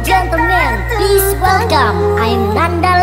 and gentlemen, please welcome. I'm Nanda